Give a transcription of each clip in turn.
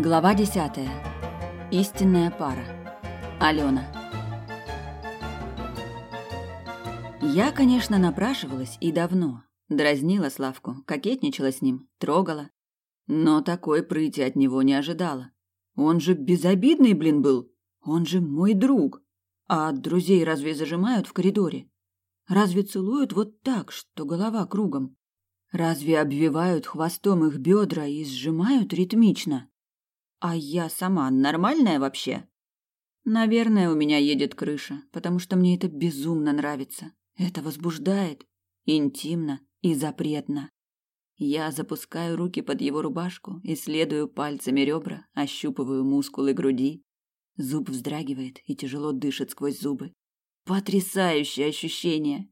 Глава десятая. Истинная пара. Алена. Я, конечно, напрашивалась и давно. Дразнила Славку, кокетничала с ним, трогала. Но такой прыти от него не ожидала. Он же безобидный, блин, был. Он же мой друг. А друзей разве зажимают в коридоре? Разве целуют вот так, что голова кругом? Разве обвивают хвостом их бедра и сжимают ритмично? А я сама нормальная вообще? Наверное, у меня едет крыша, потому что мне это безумно нравится. Это возбуждает, интимно и запретно. Я запускаю руки под его рубашку, исследую пальцами ребра, ощупываю мускулы груди. Зуб вздрагивает и тяжело дышит сквозь зубы. Потрясающее ощущение.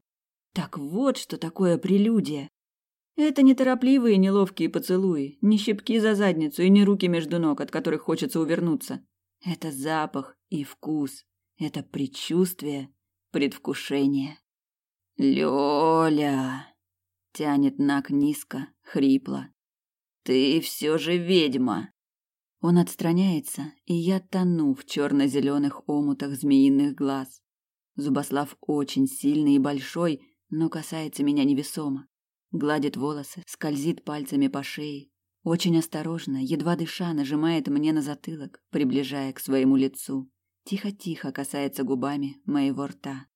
Так вот, что такое прелюдия. Это не торопливые неловкие поцелуи, не щипки за задницу и не руки между ног, от которых хочется увернуться. Это запах и вкус. Это предчувствие, предвкушение. Лёля тянет Нак низко, хрипло. Ты все же ведьма. Он отстраняется, и я тону в черно-зеленых омутах змеиных глаз. Зубослав очень сильный и большой, но касается меня невесомо. Гладит волосы, скользит пальцами по шее. Очень осторожно, едва дыша, нажимает мне на затылок, приближая к своему лицу. Тихо-тихо касается губами моего рта.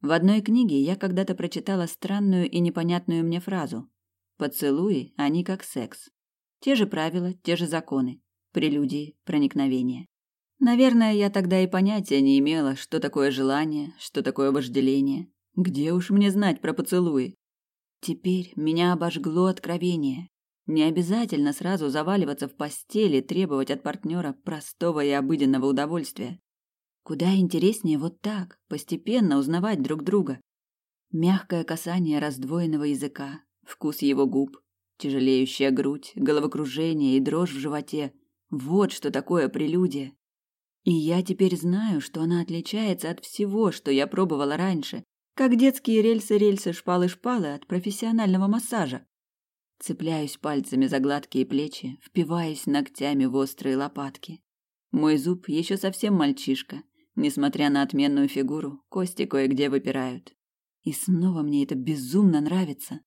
В одной книге я когда-то прочитала странную и непонятную мне фразу. Поцелуи, они как секс. Те же правила, те же законы. Прелюдии, проникновения. Наверное, я тогда и понятия не имела, что такое желание, что такое вожделение. Где уж мне знать про поцелуи? Теперь меня обожгло откровение. Не обязательно сразу заваливаться в постели и требовать от партнера простого и обыденного удовольствия. Куда интереснее вот так, постепенно узнавать друг друга. Мягкое касание раздвоенного языка, вкус его губ, тяжелеющая грудь, головокружение и дрожь в животе. Вот что такое прелюдия. И я теперь знаю, что она отличается от всего, что я пробовала раньше, как детские рельсы-рельсы, шпалы-шпалы от профессионального массажа. Цепляюсь пальцами за гладкие плечи, впиваясь ногтями в острые лопатки. Мой зуб еще совсем мальчишка. Несмотря на отменную фигуру, кости кое-где выпирают. И снова мне это безумно нравится.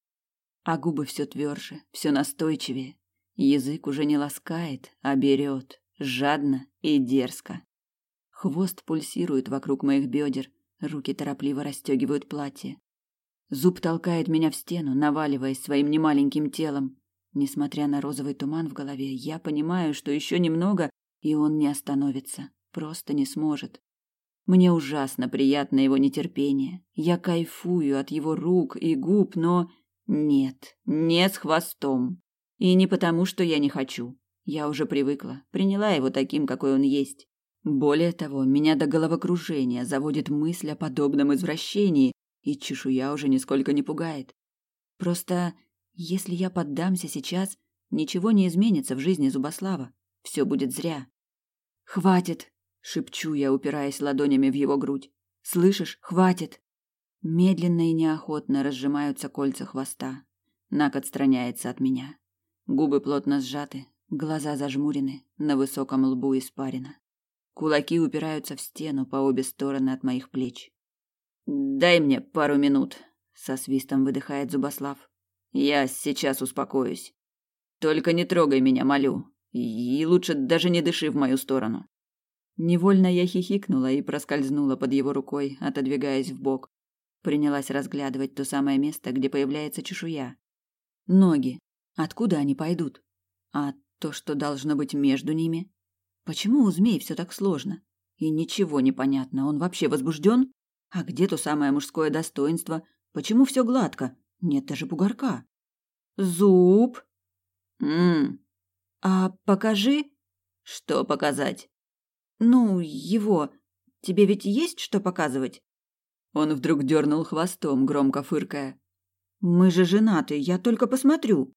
А губы все тверже, все настойчивее. Язык уже не ласкает, а берет, жадно и дерзко. Хвост пульсирует вокруг моих бедер, Руки торопливо расстегивают платье. Зуб толкает меня в стену, наваливаясь своим немаленьким телом. Несмотря на розовый туман в голове, я понимаю, что еще немного, и он не остановится. Просто не сможет. Мне ужасно приятно его нетерпение. Я кайфую от его рук и губ, но... Нет, не с хвостом. И не потому, что я не хочу. Я уже привыкла, приняла его таким, какой он есть. Более того, меня до головокружения заводит мысль о подобном извращении, и чешуя уже нисколько не пугает. Просто, если я поддамся сейчас, ничего не изменится в жизни Зубослава. Все будет зря. «Хватит!» — шепчу я, упираясь ладонями в его грудь. «Слышишь? Хватит!» Медленно и неохотно разжимаются кольца хвоста. Нак отстраняется от меня. Губы плотно сжаты, глаза зажмурены, на высоком лбу испарина. Кулаки упираются в стену по обе стороны от моих плеч. Дай мне пару минут, со свистом выдыхает Зубослав. Я сейчас успокоюсь. Только не трогай меня, молю. И лучше даже не дыши в мою сторону. Невольно я хихикнула и проскользнула под его рукой, отодвигаясь в бок. Принялась разглядывать то самое место, где появляется чешуя. Ноги. Откуда они пойдут? А то, что должно быть между ними, Почему у змей все так сложно? И ничего не понятно. Он вообще возбужден? А где то самое мужское достоинство? Почему все гладко? Нет даже бугорка. Зуб. М. А покажи. Что показать? Ну, его. Тебе ведь есть что показывать? Он вдруг дернул хвостом, громко фыркая. Мы же женаты, я только посмотрю.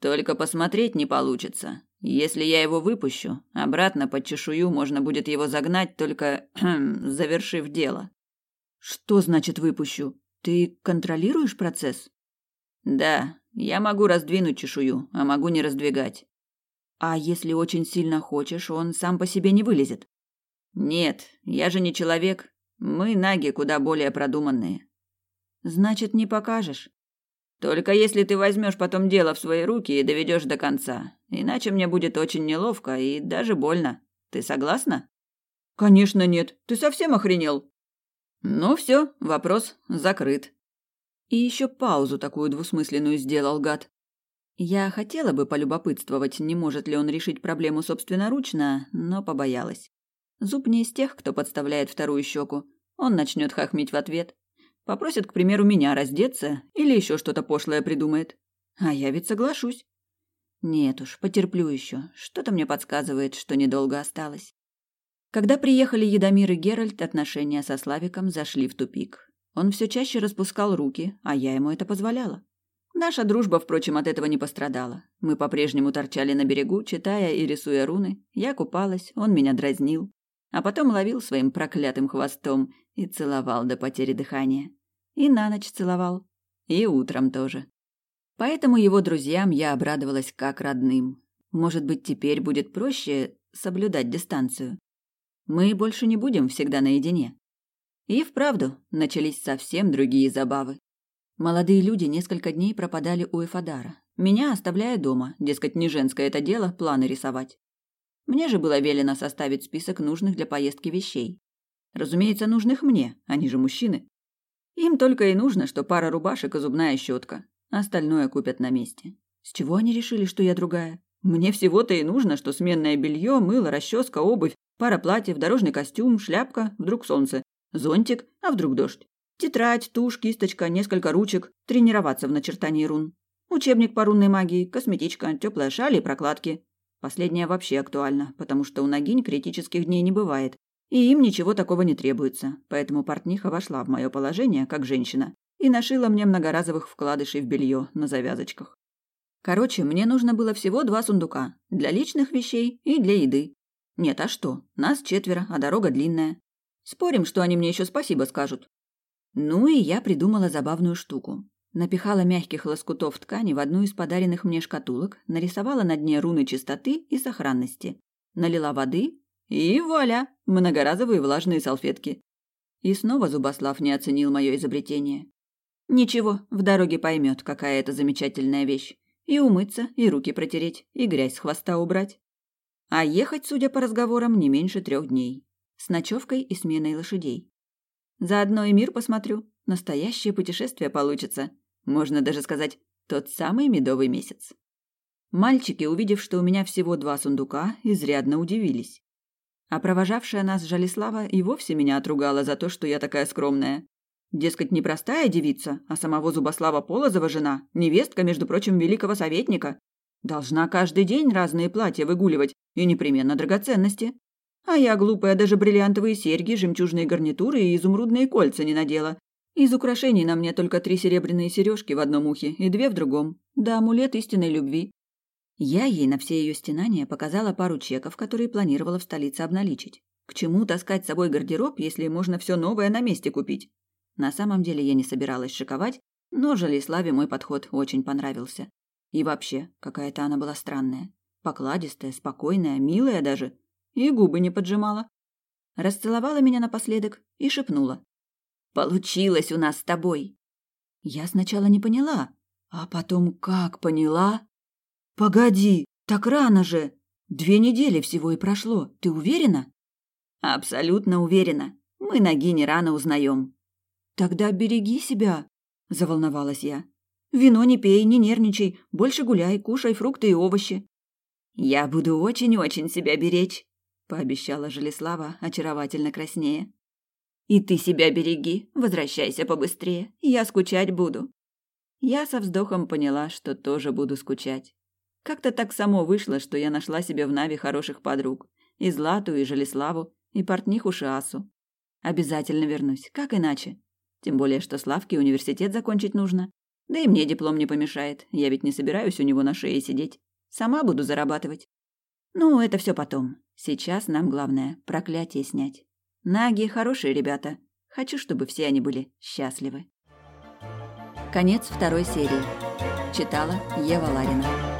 Только посмотреть не получится. Если я его выпущу, обратно под чешую можно будет его загнать, только завершив дело. Что значит выпущу? Ты контролируешь процесс? Да, я могу раздвинуть чешую, а могу не раздвигать. А если очень сильно хочешь, он сам по себе не вылезет. Нет, я же не человек. Мы наги куда более продуманные. Значит, не покажешь. Только если ты возьмешь потом дело в свои руки и доведешь до конца. Иначе мне будет очень неловко и даже больно. Ты согласна? Конечно, нет. Ты совсем охренел? Ну все, вопрос закрыт. И еще паузу такую двусмысленную сделал гад. Я хотела бы полюбопытствовать, не может ли он решить проблему собственноручно, но побоялась. Зуб не из тех, кто подставляет вторую щеку. Он начнет хохмить в ответ. Попросит, к примеру, меня раздеться или еще что-то пошлое придумает. А я ведь соглашусь. Нет уж, потерплю еще. Что-то мне подсказывает, что недолго осталось. Когда приехали Едомир и Геральт, отношения со Славиком зашли в тупик. Он все чаще распускал руки, а я ему это позволяла. Наша дружба, впрочем, от этого не пострадала. Мы по-прежнему торчали на берегу, читая и рисуя руны. Я купалась, он меня дразнил, а потом ловил своим проклятым хвостом и целовал до потери дыхания. И на ночь целовал, и утром тоже. Поэтому его друзьям я обрадовалась как родным. Может быть, теперь будет проще соблюдать дистанцию. Мы больше не будем всегда наедине. И вправду начались совсем другие забавы. Молодые люди несколько дней пропадали у Эфадара, меня оставляя дома, дескать, не женское это дело планы рисовать. Мне же было велено составить список нужных для поездки вещей. Разумеется, нужных мне, они же мужчины. Им только и нужно, что пара рубашек и зубная щетка. Остальное купят на месте. С чего они решили, что я другая? Мне всего-то и нужно, что сменное белье, мыло, расческа, обувь, пара платьев, дорожный костюм, шляпка, вдруг солнце, зонтик, а вдруг дождь. Тетрадь, тушь, кисточка, несколько ручек, тренироваться в начертании рун. Учебник по рунной магии, косметичка, теплая шаль и прокладки. Последнее вообще актуально, потому что у ногинь критических дней не бывает, и им ничего такого не требуется, поэтому портниха вошла в мое положение как женщина и нашила мне многоразовых вкладышей в белье на завязочках. Короче, мне нужно было всего два сундука – для личных вещей и для еды. Нет, а что? Нас четверо, а дорога длинная. Спорим, что они мне еще спасибо скажут. Ну и я придумала забавную штуку. Напихала мягких лоскутов ткани в одну из подаренных мне шкатулок, нарисовала на дне руны чистоты и сохранности, налила воды и вуаля, многоразовые влажные салфетки. И снова Зубослав не оценил мое изобретение. Ничего, в дороге поймет, какая это замечательная вещь. И умыться, и руки протереть, и грязь с хвоста убрать. А ехать, судя по разговорам, не меньше трех дней. С ночевкой и сменой лошадей. Заодно и мир посмотрю. Настоящее путешествие получится. Можно даже сказать, тот самый медовый месяц. Мальчики, увидев, что у меня всего два сундука, изрядно удивились. А провожавшая нас Жалислава и вовсе меня отругала за то, что я такая скромная. Дескать, не простая девица, а самого Зубослава Полозова жена, невестка, между прочим, великого советника. Должна каждый день разные платья выгуливать и непременно драгоценности. А я, глупая, даже бриллиантовые серьги, жемчужные гарнитуры и изумрудные кольца не надела. Из украшений на мне только три серебряные сережки в одном ухе и две в другом. Да амулет истинной любви. Я ей на все ее стенания показала пару чеков, которые планировала в столице обналичить. К чему таскать с собой гардероб, если можно все новое на месте купить? На самом деле я не собиралась шиковать, но Жалиславе мой подход очень понравился. И вообще, какая-то она была странная. Покладистая, спокойная, милая даже и губы не поджимала. Расцеловала меня напоследок и шепнула. «Получилось у нас с тобой!» Я сначала не поняла, а потом как поняла? «Погоди, так рано же! Две недели всего и прошло, ты уверена?» «Абсолютно уверена. Мы ноги не рано узнаем». «Тогда береги себя», – заволновалась я. «Вино не пей, не нервничай, больше гуляй, кушай фрукты и овощи». «Я буду очень-очень себя беречь», пообещала Желеслава, очаровательно краснее. И ты себя береги, возвращайся побыстрее, я скучать буду. Я со вздохом поняла, что тоже буду скучать. Как-то так само вышло, что я нашла себе в Нави хороших подруг. И Злату, и Желеславу, и портниху Шиасу. Обязательно вернусь, как иначе? Тем более, что Славке университет закончить нужно. Да и мне диплом не помешает, я ведь не собираюсь у него на шее сидеть. Сама буду зарабатывать. Ну, это все потом. Сейчас нам главное проклятие снять. Наги хорошие ребята. Хочу, чтобы все они были счастливы. Конец второй серии. Читала Ева Ларина.